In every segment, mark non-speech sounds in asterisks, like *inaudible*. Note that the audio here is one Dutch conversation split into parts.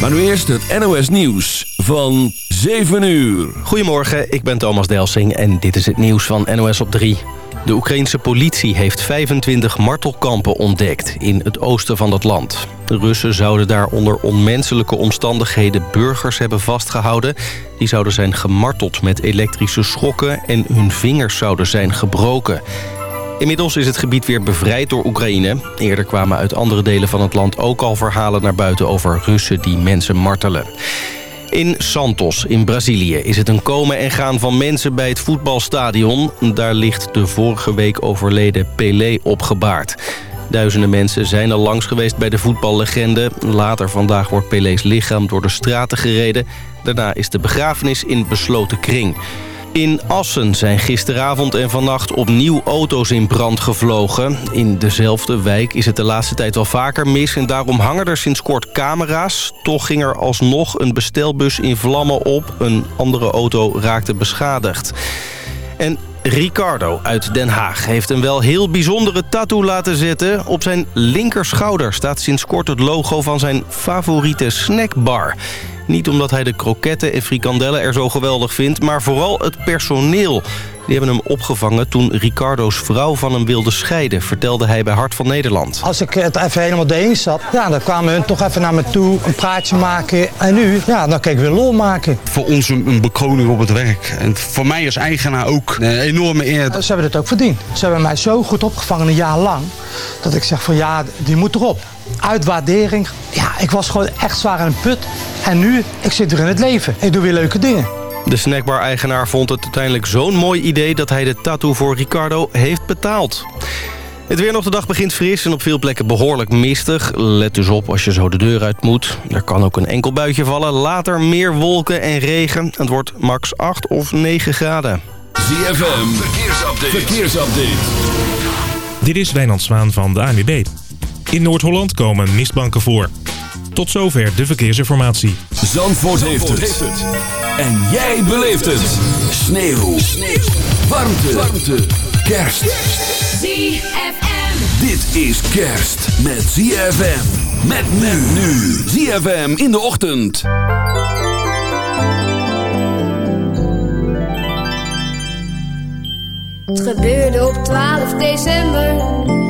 Maar nu eerst het NOS Nieuws van 7 uur. Goedemorgen, ik ben Thomas Delsing en dit is het nieuws van NOS op 3. De Oekraïnse politie heeft 25 martelkampen ontdekt in het oosten van het land. De Russen zouden daar onder onmenselijke omstandigheden burgers hebben vastgehouden. Die zouden zijn gemarteld met elektrische schokken en hun vingers zouden zijn gebroken. Inmiddels is het gebied weer bevrijd door Oekraïne. Eerder kwamen uit andere delen van het land ook al verhalen naar buiten over Russen die mensen martelen. In Santos in Brazilië is het een komen en gaan van mensen bij het voetbalstadion. Daar ligt de vorige week overleden Pelé opgebaard. Duizenden mensen zijn al langs geweest bij de voetballegende. Later vandaag wordt Pelé's lichaam door de straten gereden. Daarna is de begrafenis in besloten kring. In Assen zijn gisteravond en vannacht opnieuw auto's in brand gevlogen. In dezelfde wijk is het de laatste tijd wel vaker mis... en daarom hangen er sinds kort camera's. Toch ging er alsnog een bestelbus in vlammen op. Een andere auto raakte beschadigd. En Ricardo uit Den Haag heeft een wel heel bijzondere tattoo laten zetten. Op zijn linkerschouder staat sinds kort het logo van zijn favoriete snackbar... Niet omdat hij de kroketten en frikandellen er zo geweldig vindt... maar vooral het personeel. Die hebben hem opgevangen toen Ricardo's vrouw van hem wilde scheiden... vertelde hij bij Hart van Nederland. Als ik het even helemaal erin zat, ja, dan kwamen hun toch even naar me toe... een praatje maken. En nu, ja, dan kan ik weer lol maken. Voor ons een, een bekroning op het werk. En voor mij als eigenaar ook een enorme eer. Ze hebben het ook verdiend. Ze hebben mij zo goed opgevangen een jaar lang... dat ik zeg van ja, die moet erop uitwaardering. Ja, ik was gewoon echt zwaar aan een put. En nu, ik zit weer in het leven. Ik doe weer leuke dingen. De snackbar-eigenaar vond het uiteindelijk zo'n mooi idee... dat hij de tattoo voor Ricardo heeft betaald. Het weer nog de dag begint fris en op veel plekken behoorlijk mistig. Let dus op als je zo de deur uit moet. Er kan ook een enkel buitje vallen. Later meer wolken en regen. Het wordt max 8 of 9 graden. ZFM, verkeersupdate. verkeersupdate. Dit is Wijnand Zwaan van de ANWB. In Noord-Holland komen mistbanken voor. Tot zover de verkeersinformatie. Zandvoort, heeft, het. En jij beleeft het. Sneeuw. Sneeuw. Warmte. Warmte. Kerst. ZFM. Dit is kerst met ZFM. Met men nu. ZFM in de ochtend. Het gebeurde op 12 december.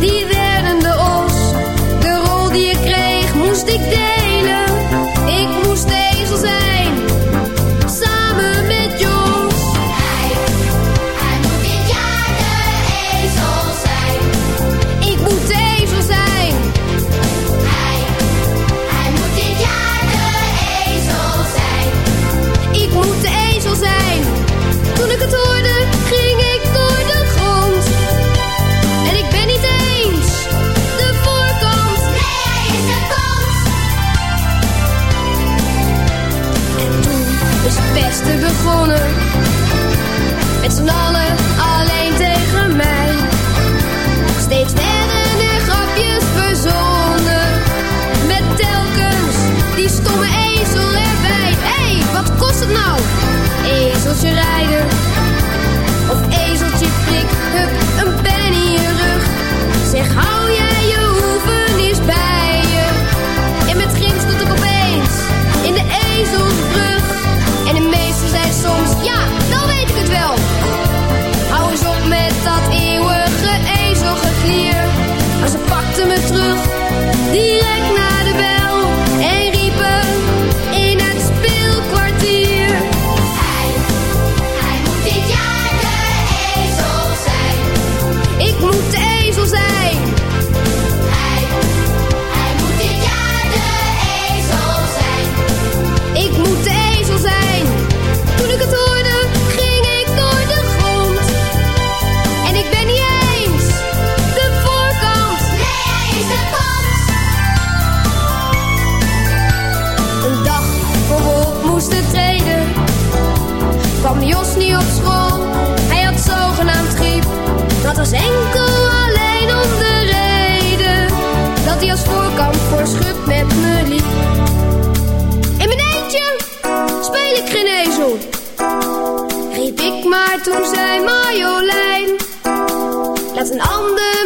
die werden de os. De rol die ik kreeg, moest ik delen. was enkel alleen om de reden dat hij als voorkant voor schub met me liep. In mijn eentje speel ik geen ezel, riep ik maar toen zei Marjolein. Laat een ander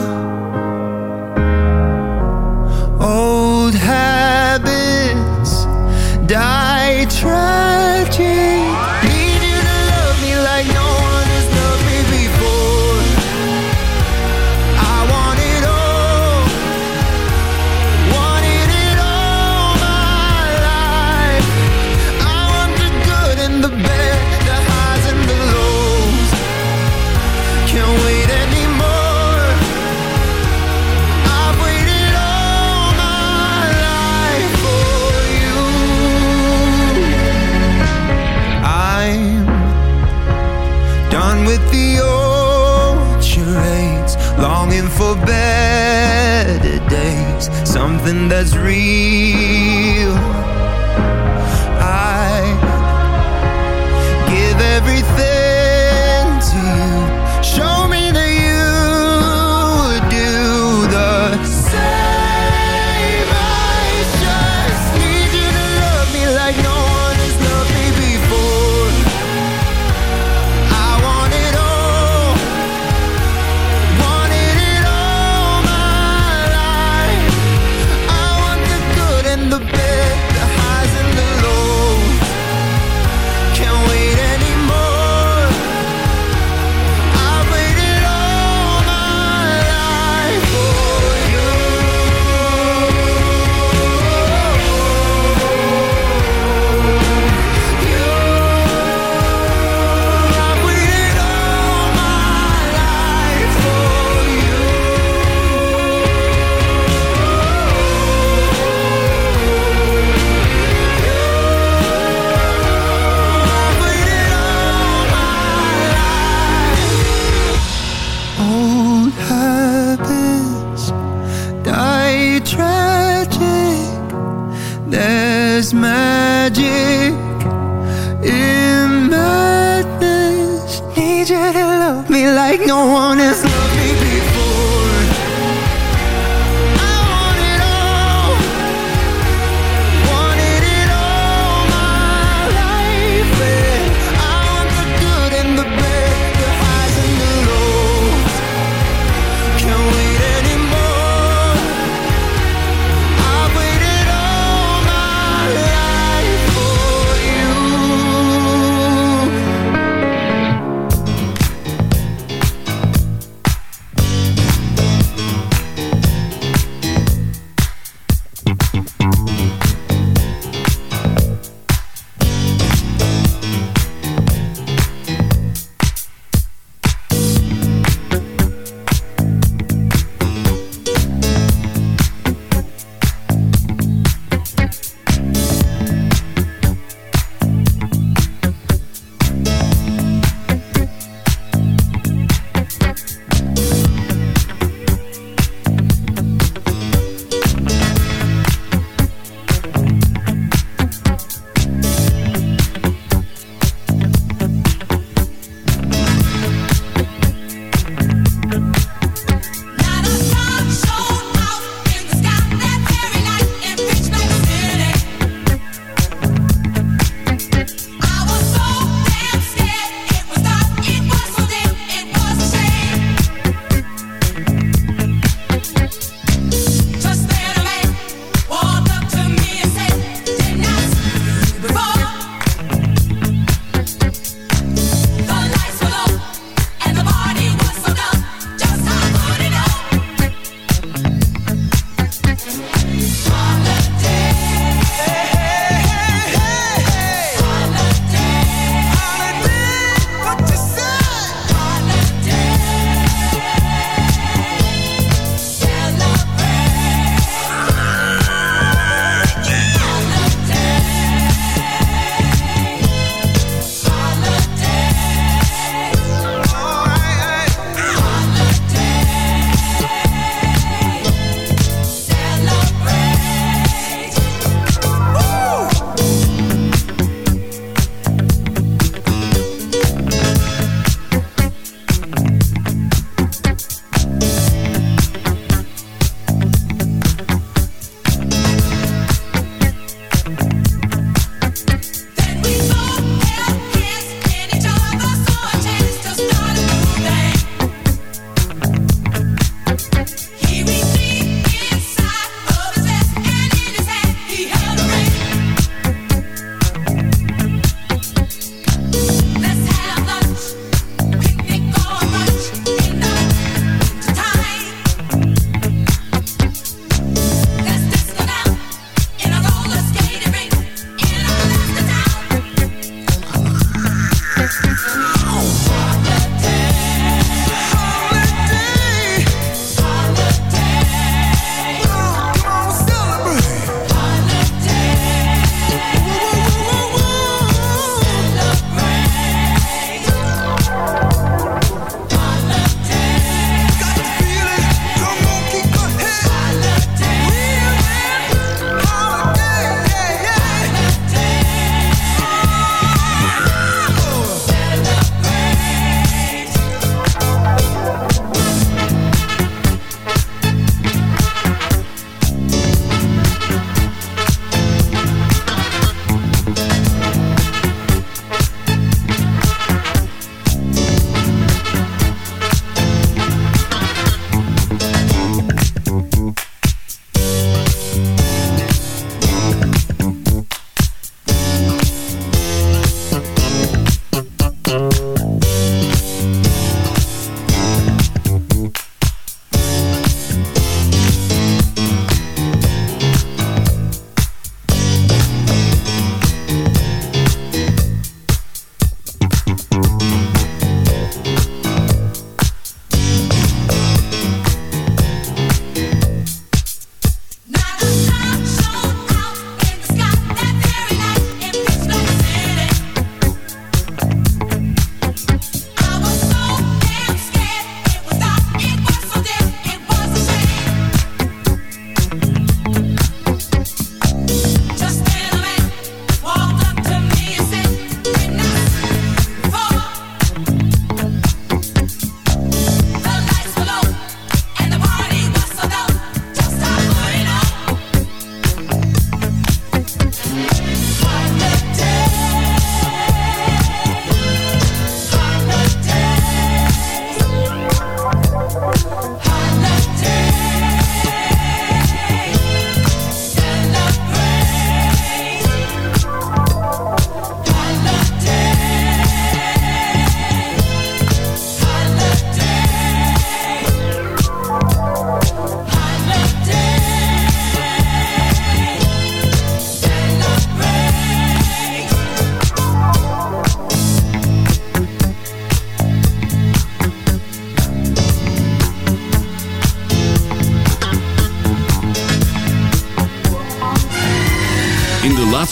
like no one is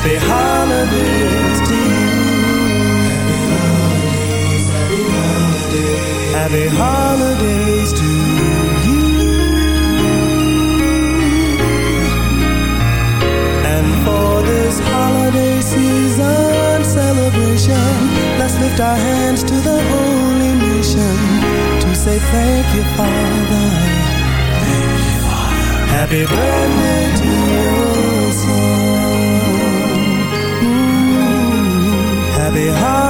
Happy holidays to you. Happy holidays to you. And for this holiday season celebration, let's lift our hands to the holy mission to say thank you, Father. Thank you, Father. Happy birthday heart.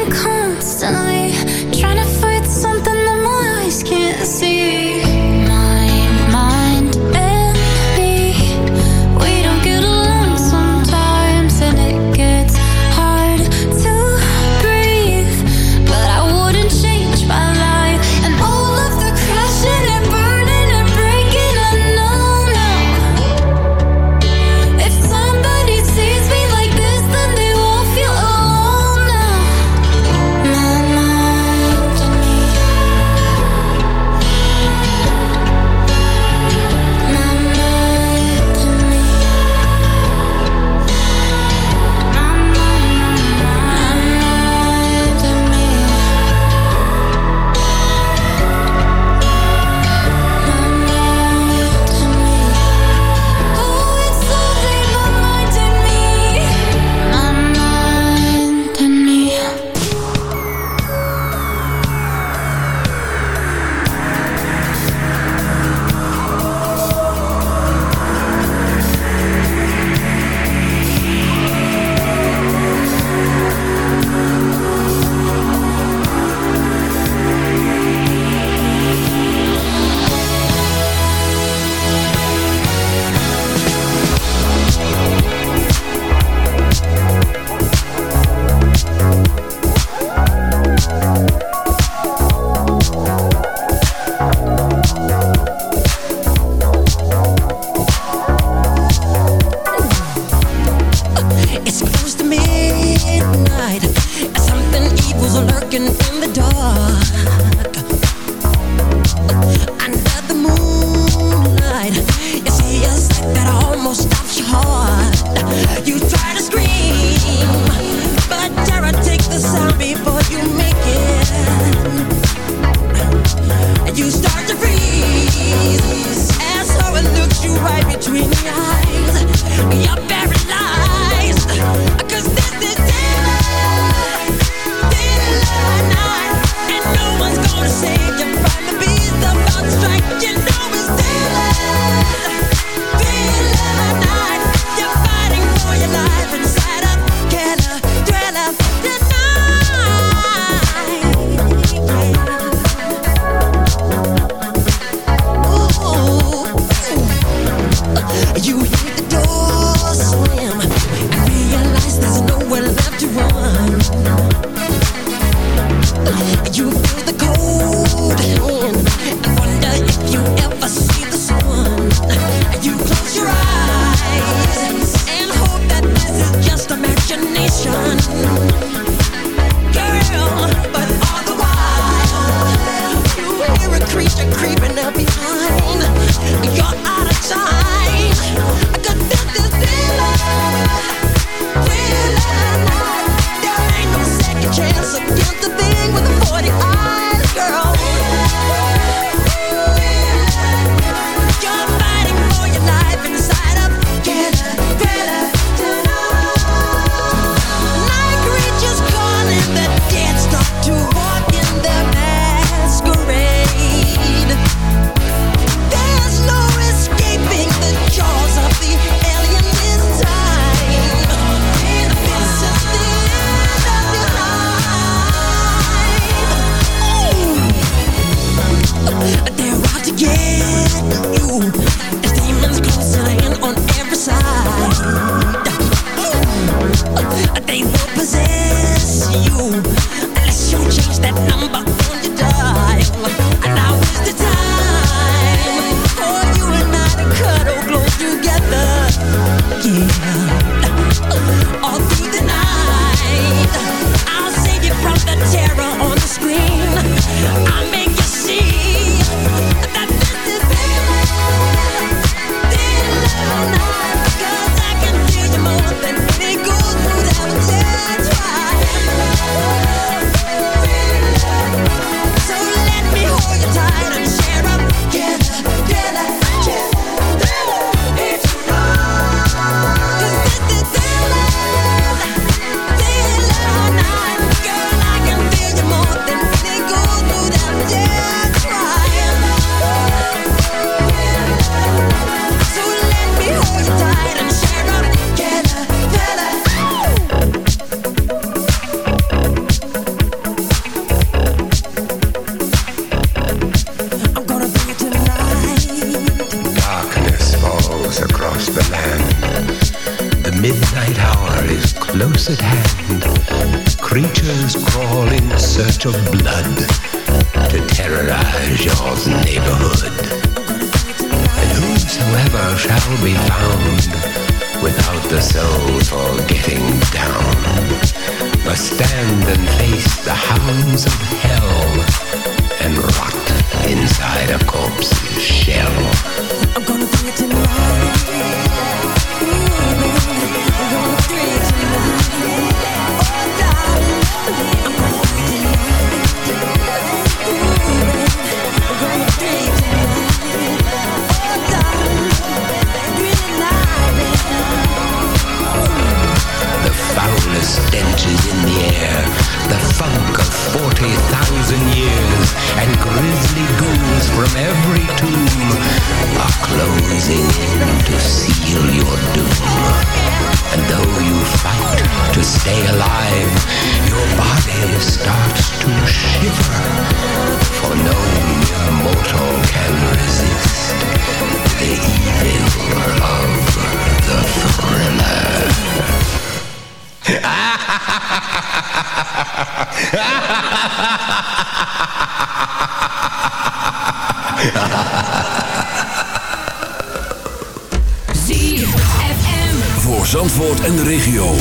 *laughs* Voor Zandvoort en de regio.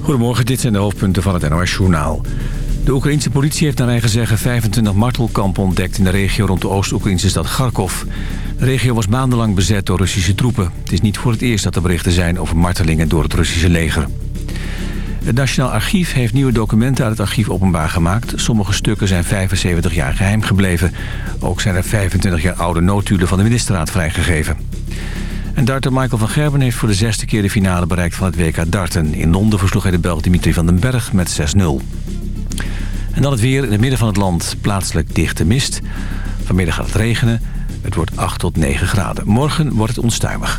Goedemorgen, dit zijn de hoofdpunten van het NOS-journaal. De Oekraïnse politie heeft naar eigen zeggen 25 martelkampen ontdekt... in de regio rond de Oost-Oekraïnse stad Kharkov. De regio was maandenlang bezet door Russische troepen. Het is niet voor het eerst dat er berichten zijn over martelingen door het Russische leger. Het Nationaal Archief heeft nieuwe documenten uit het archief openbaar gemaakt. Sommige stukken zijn 75 jaar geheim gebleven. Ook zijn er 25 jaar oude notulen van de ministerraad vrijgegeven. En darter Michael van Gerben heeft voor de zesde keer de finale bereikt van het WK darten. In Londen versloeg hij de Belg Dimitri van den Berg met 6-0. En dan het weer in het midden van het land plaatselijk dichte mist. Vanmiddag gaat het regenen. Het wordt 8 tot 9 graden. Morgen wordt het onstuimig.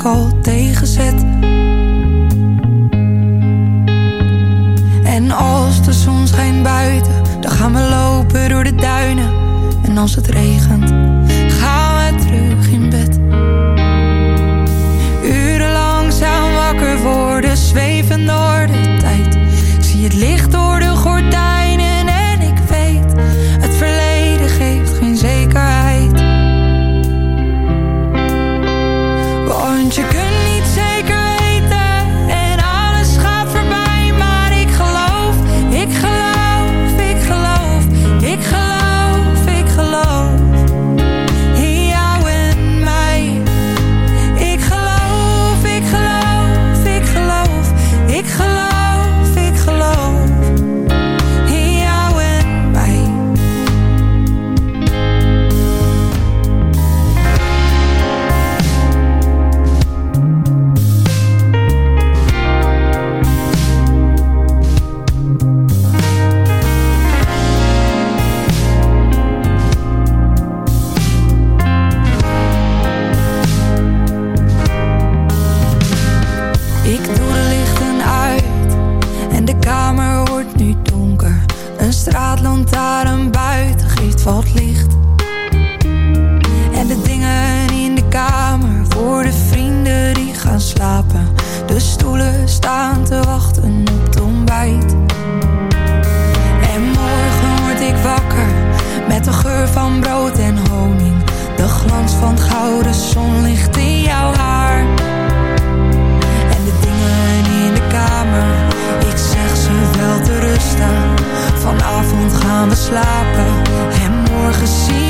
ik al tegenzet. En als de zon schijnt buiten, dan gaan we lopen door de duinen. En als het regent en morgen zien.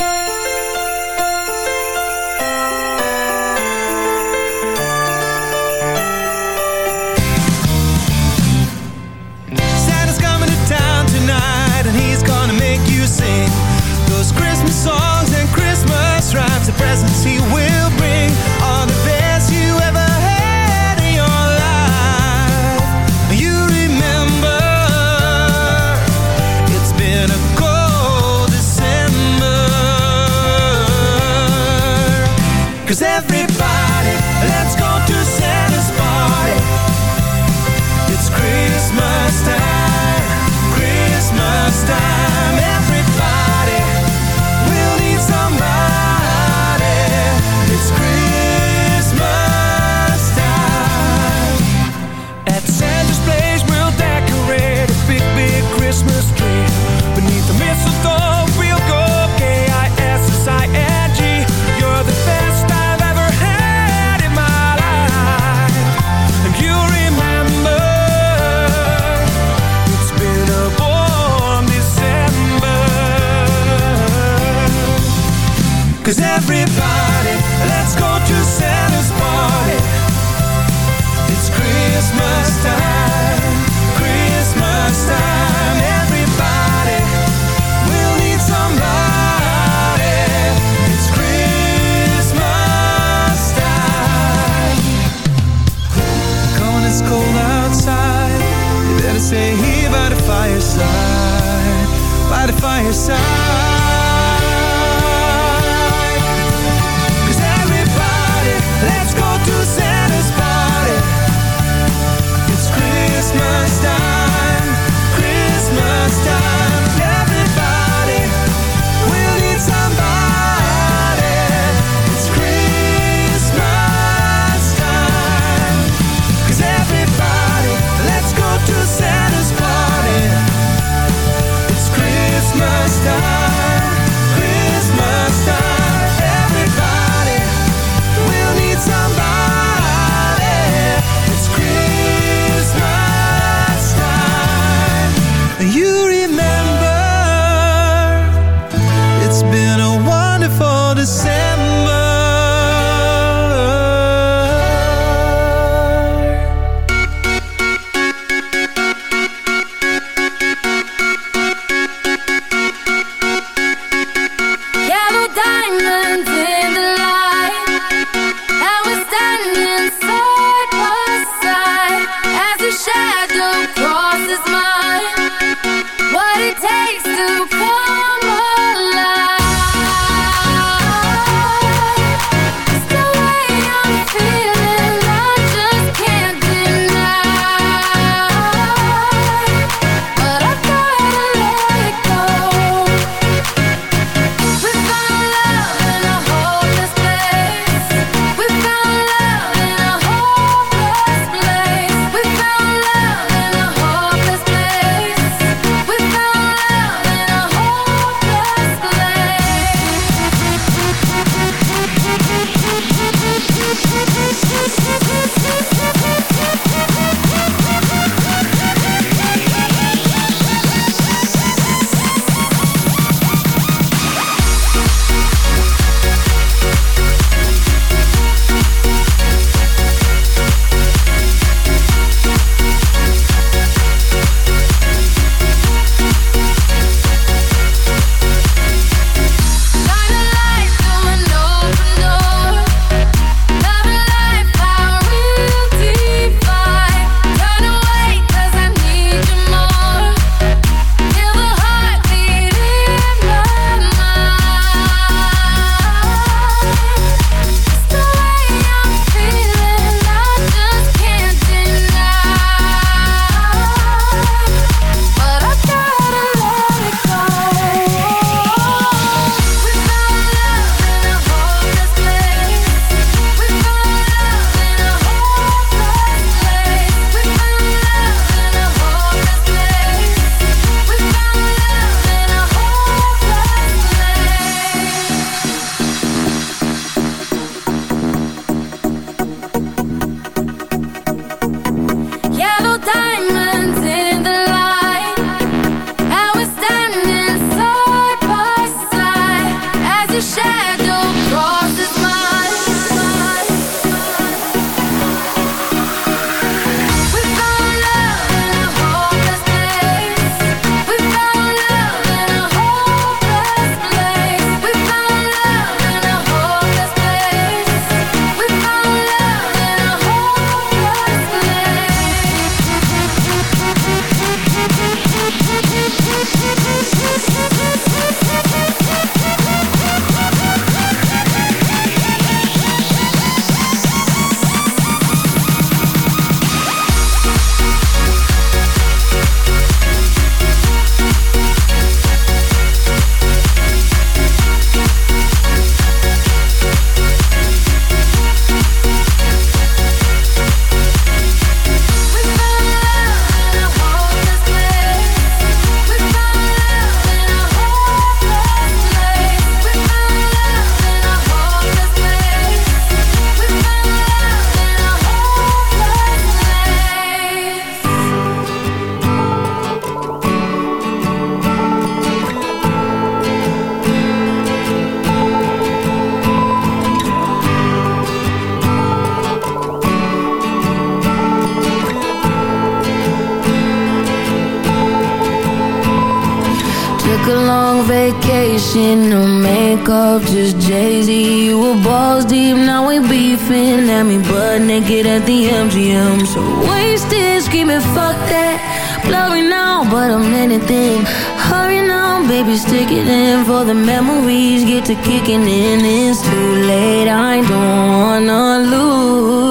No vacation, no makeup, just Jay Z. You were balls deep, now we beefing. At me butt naked at the MGM. So wasted, screaming, fuck that. Blurry now, but I'm anything. Hurry now, baby, stick it in for the memories. Get to kicking in, it's too late. I don't wanna lose.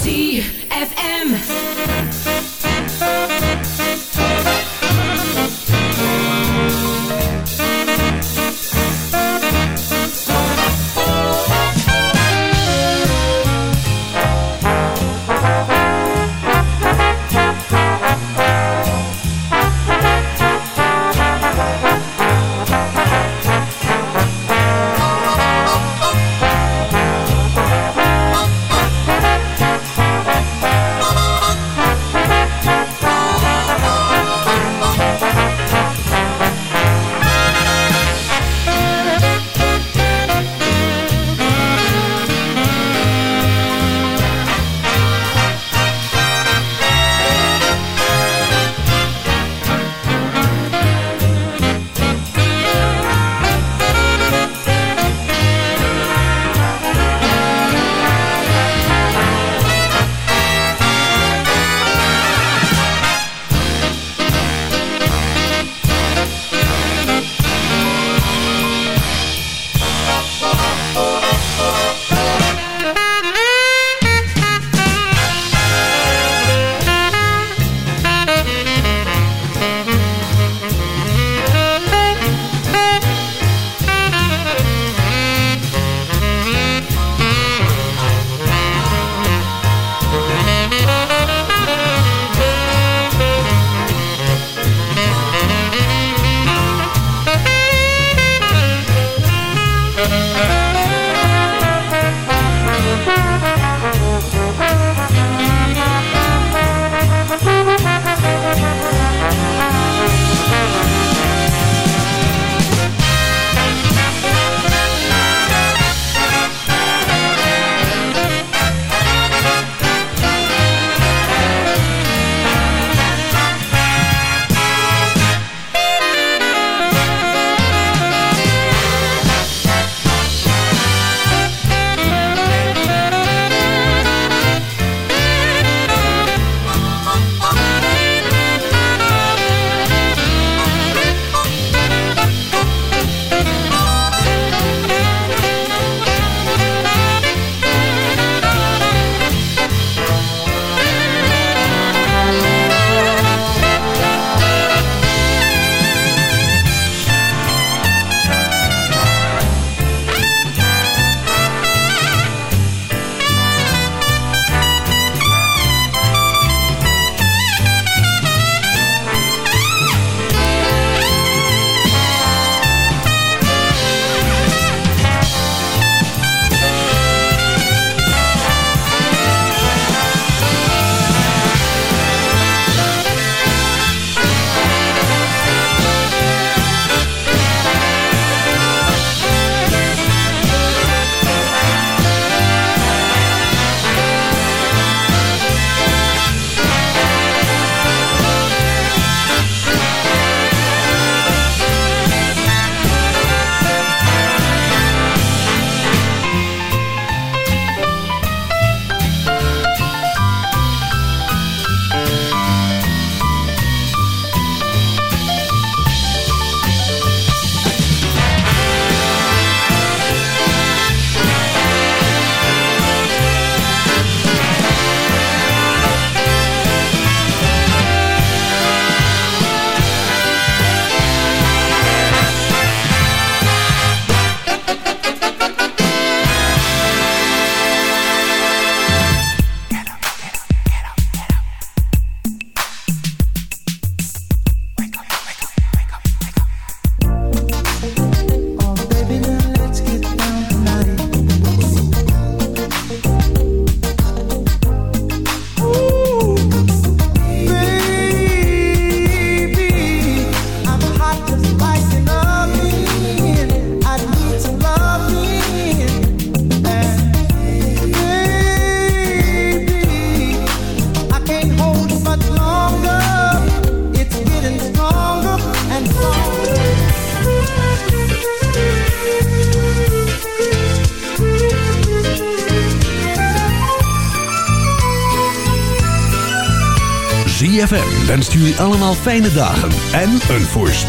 Allemaal fijne dagen en een voorspoedig